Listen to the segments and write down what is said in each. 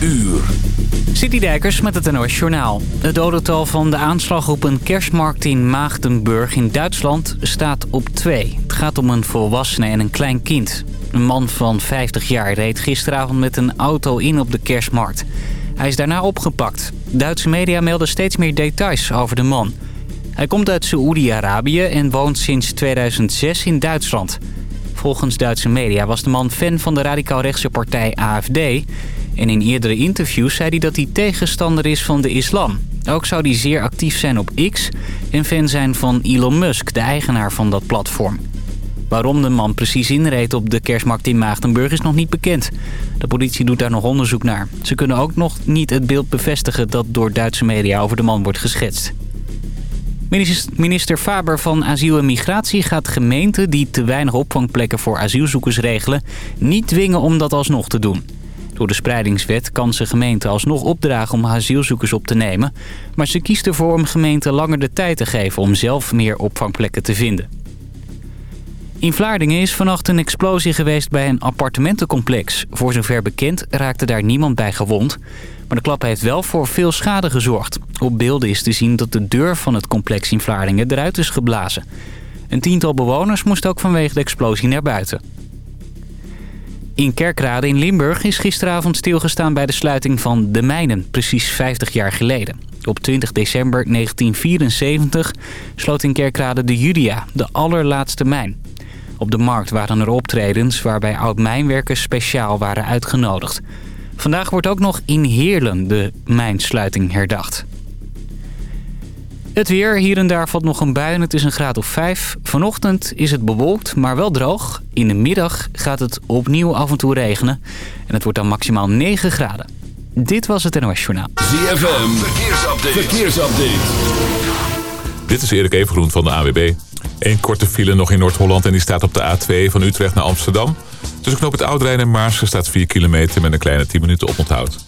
uur. Citydijkers met het NOS Journaal. Het dodental van de aanslag op een kerstmarkt in Maagdenburg in Duitsland staat op twee. Het gaat om een volwassene en een klein kind. Een man van 50 jaar reed gisteravond met een auto in op de kerstmarkt. Hij is daarna opgepakt. Duitse media melden steeds meer details over de man. Hij komt uit Saoedi-Arabië en woont sinds 2006 in Duitsland. Volgens Duitse media was de man fan van de radicaal-rechtse partij AFD... en in eerdere interviews zei hij dat hij tegenstander is van de islam. Ook zou hij zeer actief zijn op X en fan zijn van Elon Musk, de eigenaar van dat platform. Waarom de man precies inreed op de kerstmarkt in Maagdenburg is nog niet bekend. De politie doet daar nog onderzoek naar. Ze kunnen ook nog niet het beeld bevestigen dat door Duitse media over de man wordt geschetst. Minister Faber van Asiel en Migratie gaat gemeenten die te weinig opvangplekken voor asielzoekers regelen... niet dwingen om dat alsnog te doen. Door de spreidingswet kan ze gemeenten alsnog opdragen om asielzoekers op te nemen... maar ze kiest ervoor om gemeenten langer de tijd te geven om zelf meer opvangplekken te vinden. In Vlaardingen is vannacht een explosie geweest bij een appartementencomplex. Voor zover bekend raakte daar niemand bij gewond. Maar de klap heeft wel voor veel schade gezorgd. Op beelden is te zien dat de deur van het complex in Vlaardingen eruit is geblazen. Een tiental bewoners moest ook vanwege de explosie naar buiten. In Kerkrade in Limburg is gisteravond stilgestaan bij de sluiting van de mijnen, precies 50 jaar geleden. Op 20 december 1974 sloot in Kerkrade de Julia, de allerlaatste mijn. Op de markt waren er optredens waarbij oud-mijnwerkers speciaal waren uitgenodigd. Vandaag wordt ook nog in Heerlen de mijnsluiting herdacht. Het weer, hier en daar valt nog een bui en het is een graad of 5. Vanochtend is het bewolkt, maar wel droog. In de middag gaat het opnieuw af en toe regenen. En het wordt dan maximaal 9 graden. Dit was het NOS Journaal. ZFM, verkeersupdate. verkeersupdate. Dit is Erik Evengroen van de AWB. Eén korte file nog in Noord-Holland en die staat op de A2 van Utrecht naar Amsterdam. Tussen knoop het Oudrijn en Maarsen staat 4 kilometer met een kleine 10 minuten oponthoud.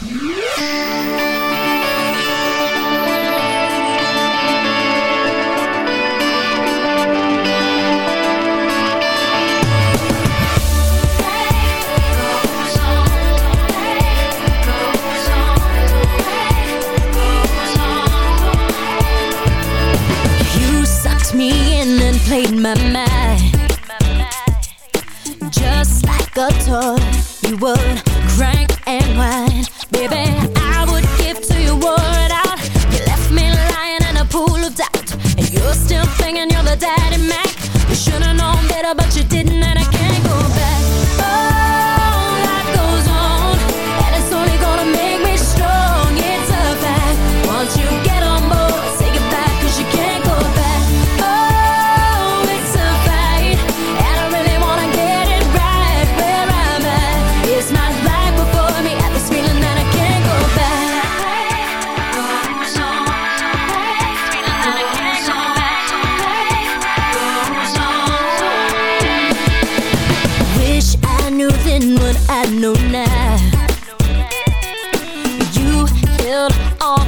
Played my mind. Just like a toy You would crank and whine. Baby, I would give to you word out. You left me lying in a pool of doubt. And you're still thinking you're the daddy Mac You should've known better but you didn't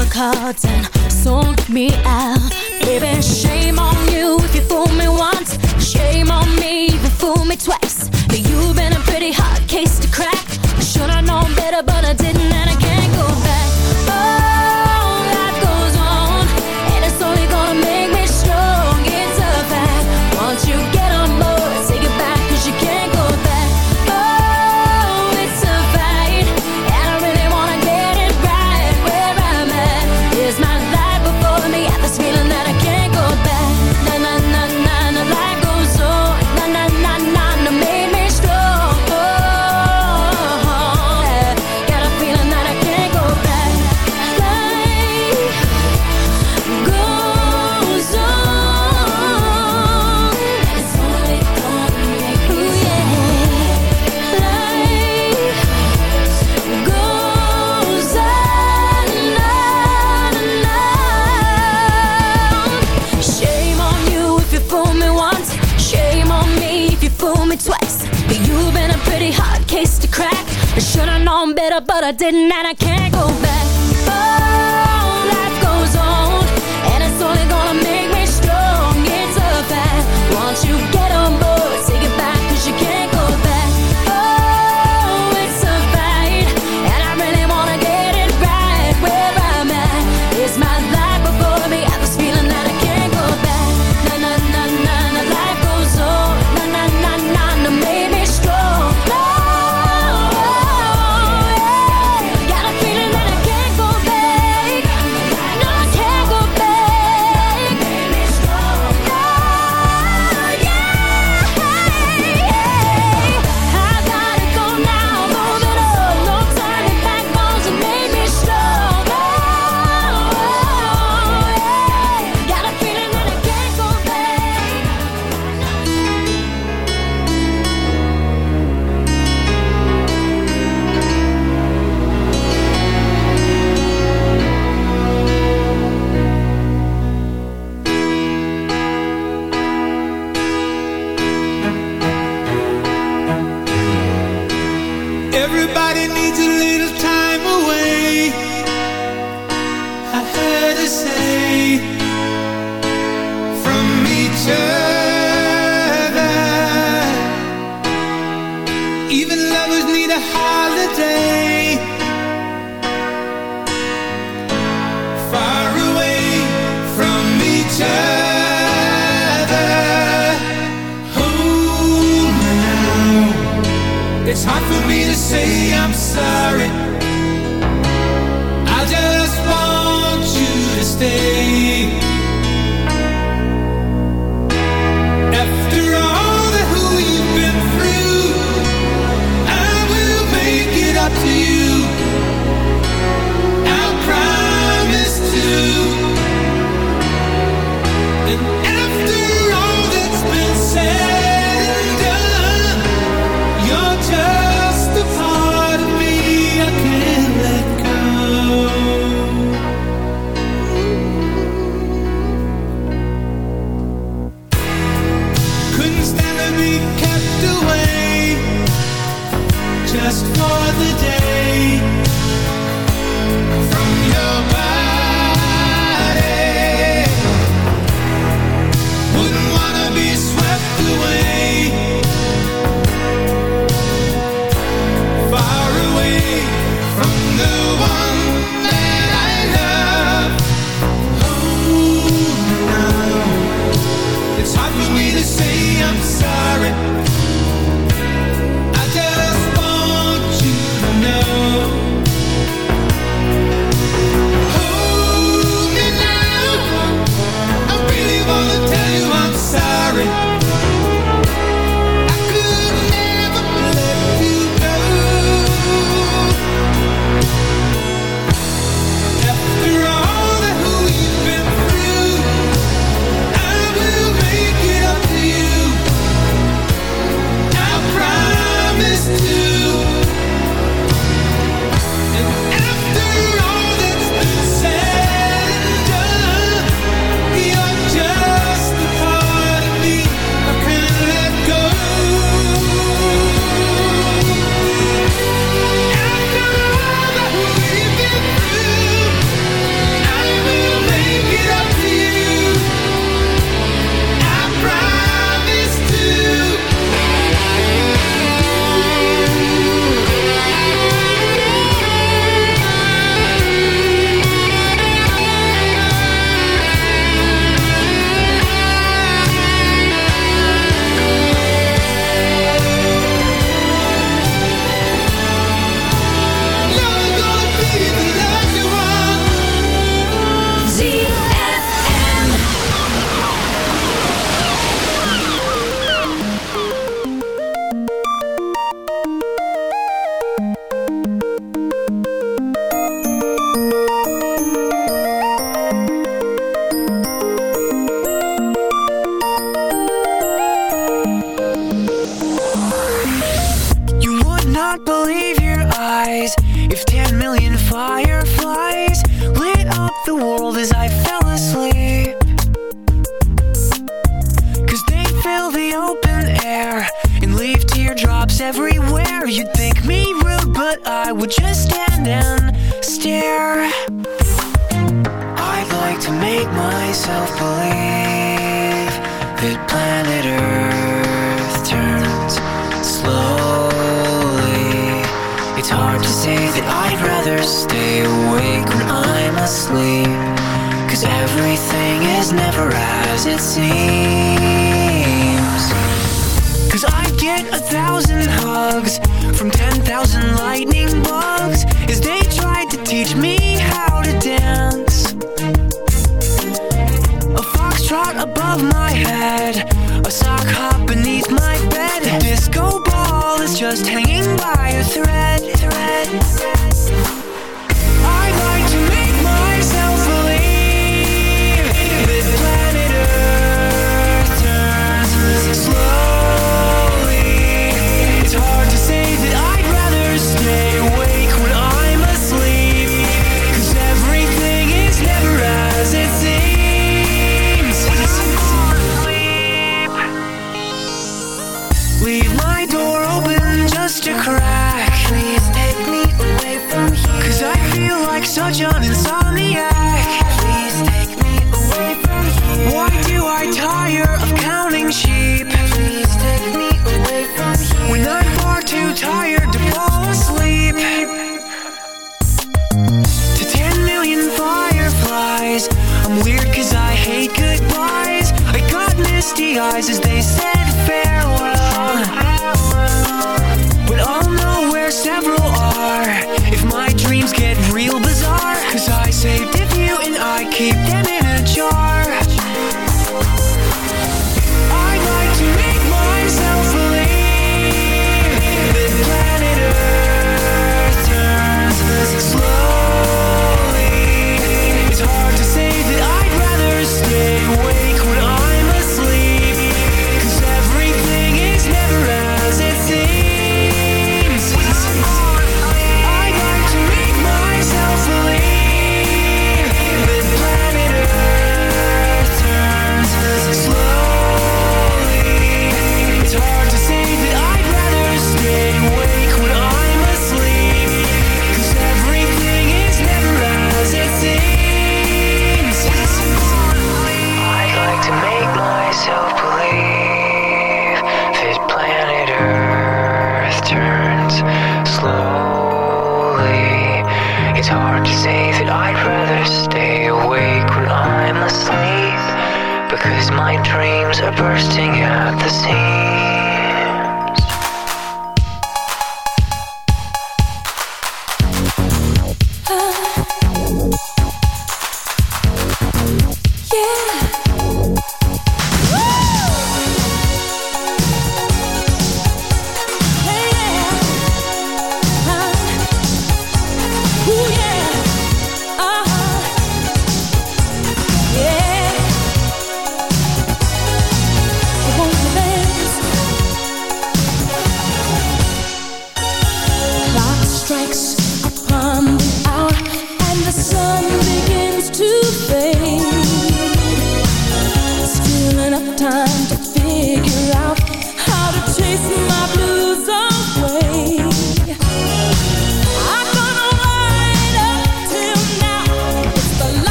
the cards and sold me out. Baby, shame on you if you fool me once. Shame on me if you fool me twice. You've been a pretty hard and I can't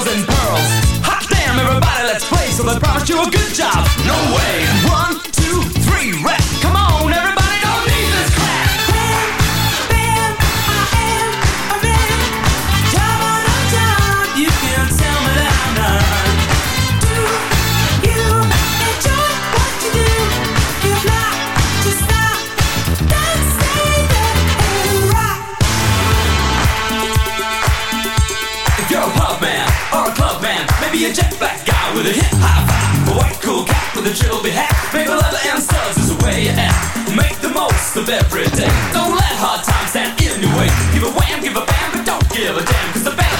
shells and pearls. Hot damn, everybody, let's play. So I promised you a good job. No way. One, two, three, rest. a jet black guy with a hip high vibe. A white cool cat with a trilby hat. Paper leather and studs is the way you act. Make the most of every day. Don't let hard times stand in your way. Give a wham, give a bam, but don't give a damn. Cause the band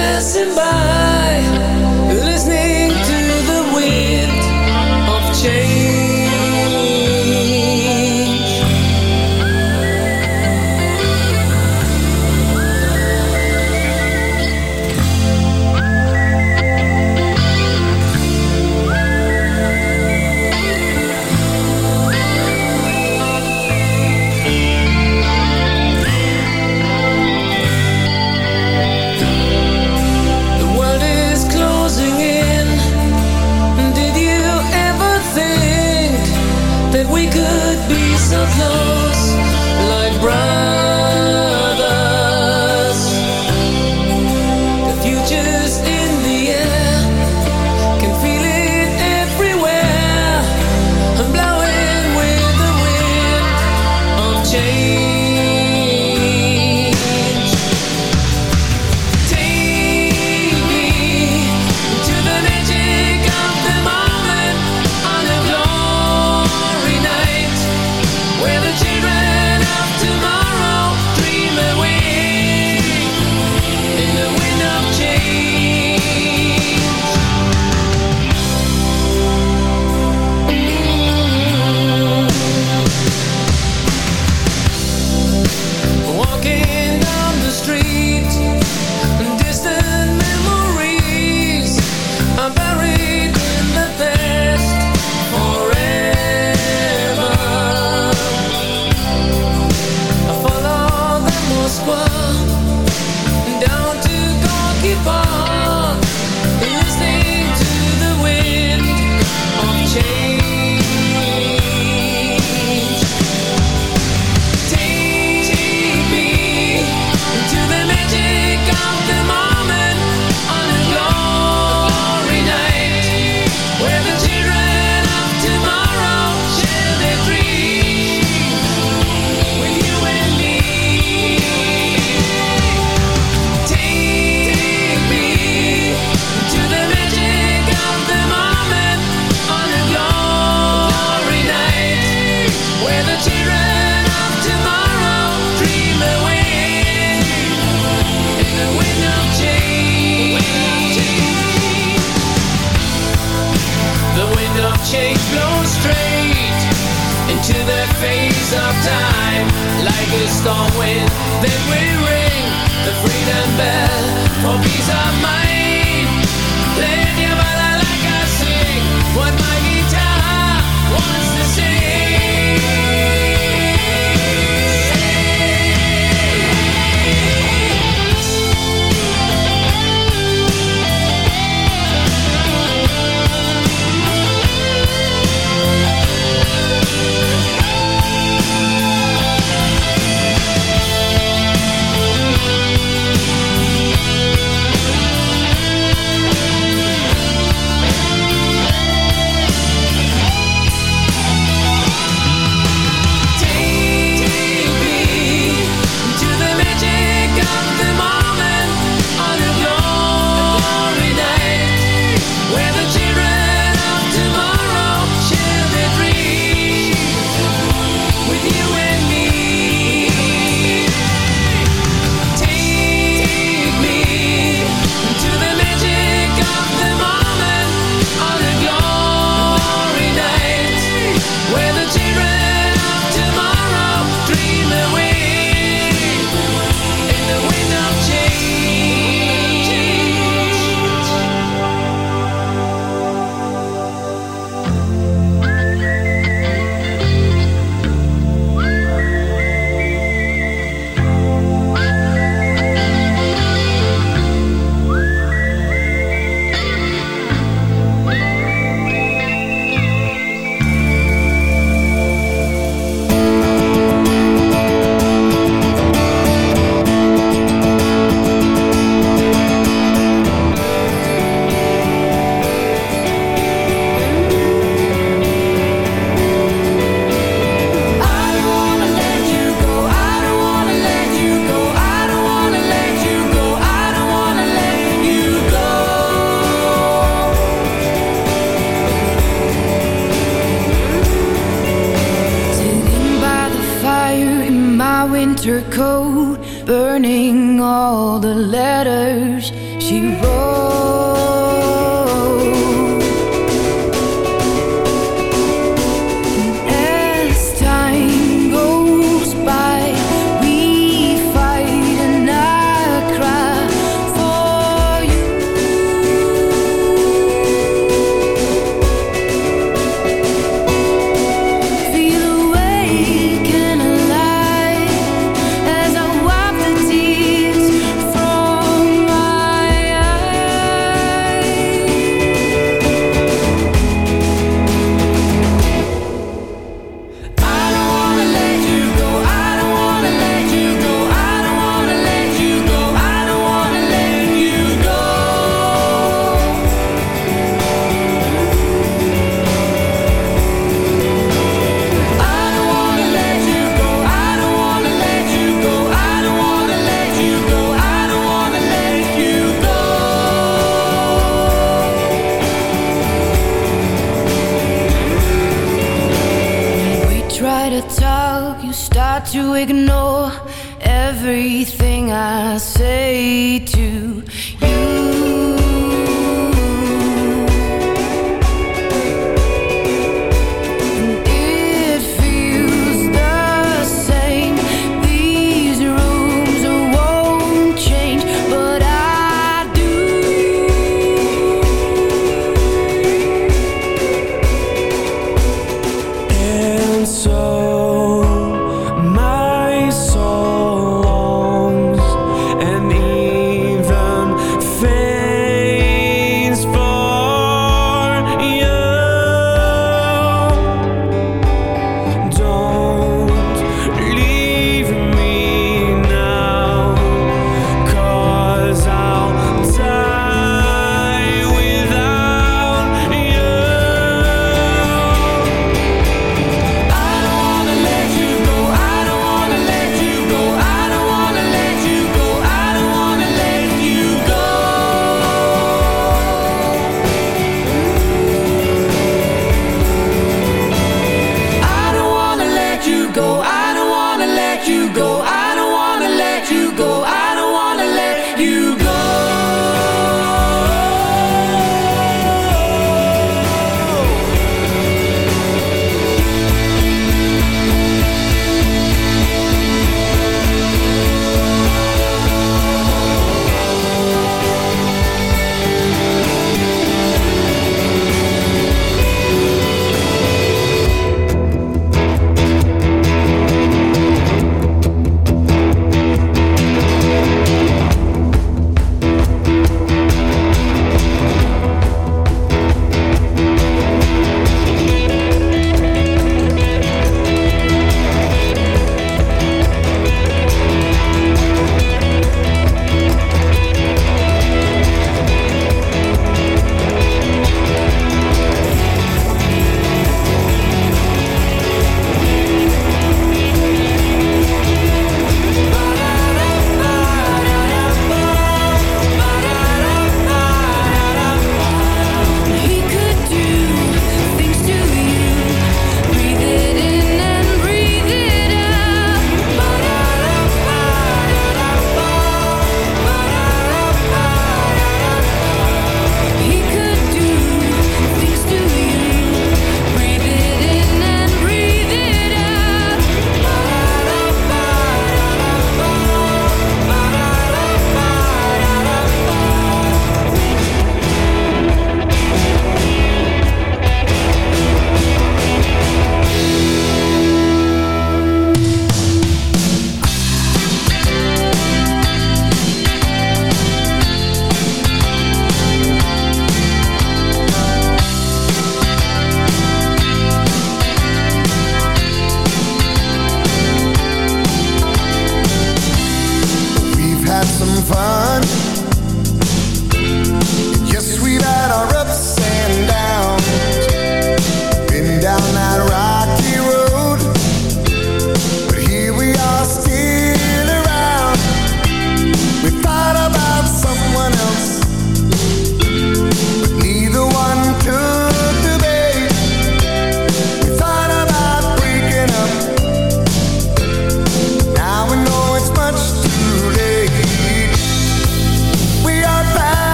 passing by.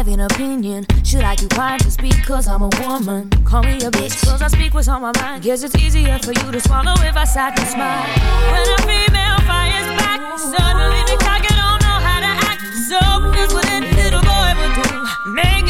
have an opinion. Should I keep quiet just? Cause I'm a woman. Call me a bitch. Cause I speak what's on my mind. Guess it's easier for you to swallow if I sat and smile. When a female fires back, suddenly the target don't know how to act. So is what a little boy would do. Make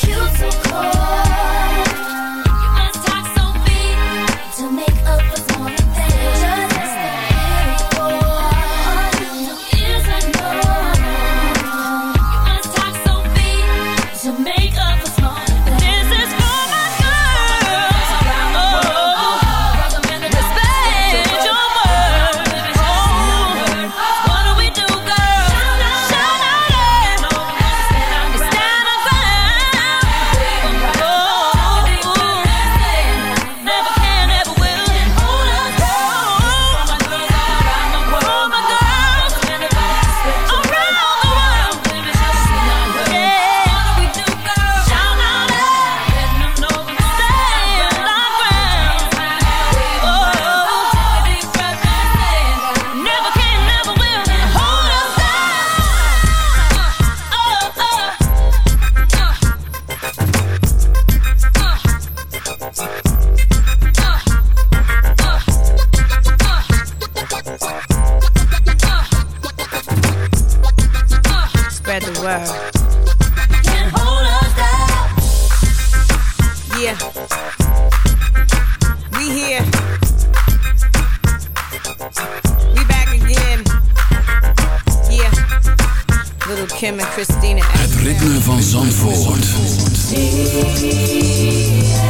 Just so cute, Yeah. We here. We back again. Yeah. Little Kim and Christina. Het ritme van Zandvoort. short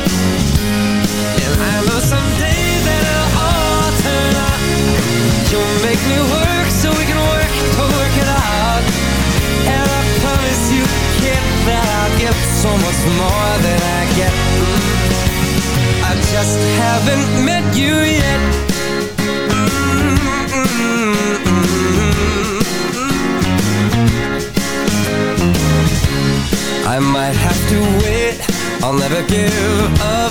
I'll give so we can work to work it out. And I promise you kid that I'll get so much more than I get. I just haven't met you yet. I might have to wait, I'll never give up